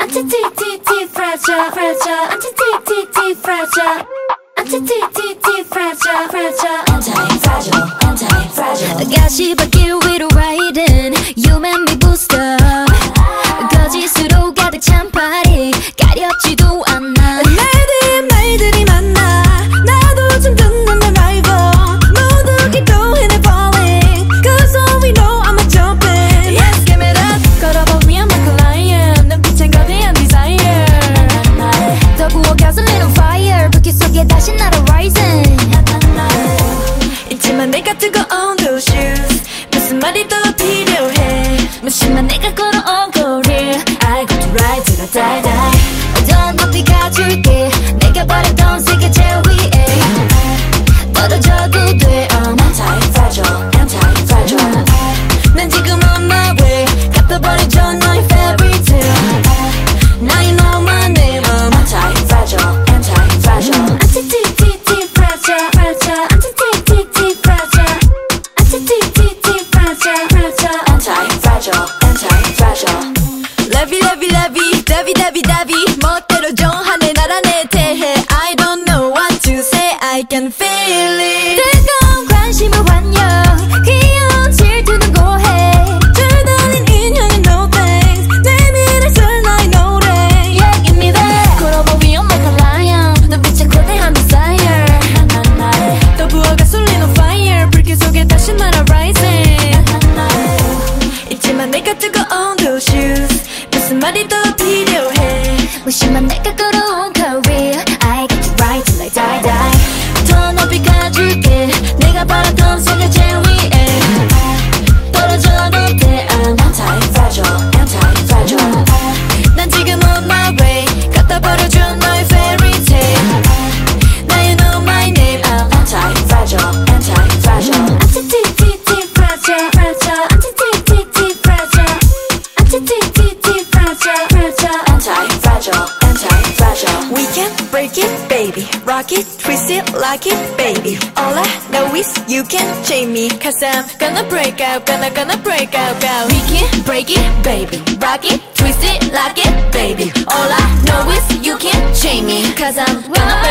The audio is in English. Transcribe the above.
Anti T T T fragile, fragile. Anti T T T fragile. Anti T T T fragile, fragile. Anti fragile, anti fragile. 가시밭길 위로 riding. 또 필요해. 몇 시간 내가 걸어온 거리 I got to ride till I die die. ビダビダビ持ってるジョン羽ならねえてへ I don't know what to say I can feel it 天空关心も 말이 더 필요해 무심한 내가 걸어온 rock it, twist it like it, baby. All I know is you can't chain me Cause I'm gonna break out, gonna, gonna break out, go We can break it, baby. Rock it, twist it like it, baby. All I know is you can't chain me Cause I'm gonna